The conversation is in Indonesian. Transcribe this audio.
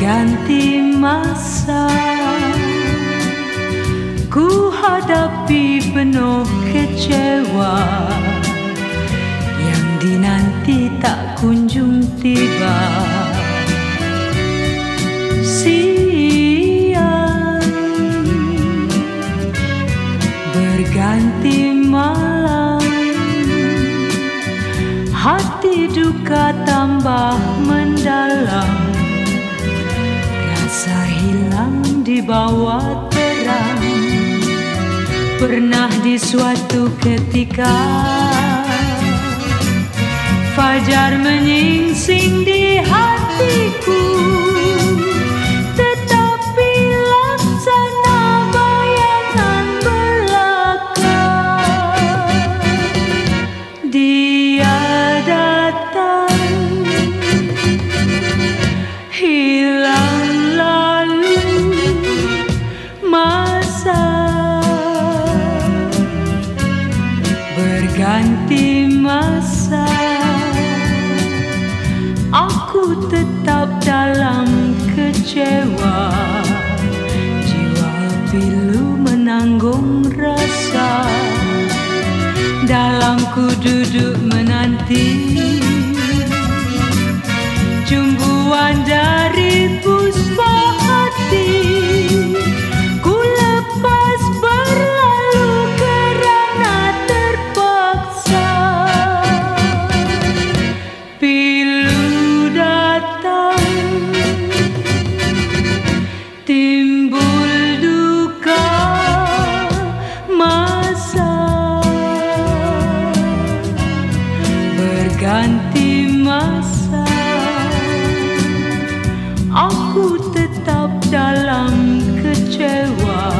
berganti masa penuh kecewa Yang dinanti tak kunjung tiba. Siang Berganti malam Hati duka tambah mendalam. Rasa hilang di bawah Pernah di suatu ketika Fajar menyingsing di hatiku berganti masa aku tetap dalam kecewa. Jiwa pilu menanggung rasa dalamku duduk menanti. Jumbuan dari ganti masa. Aku tetap dalam kecewa.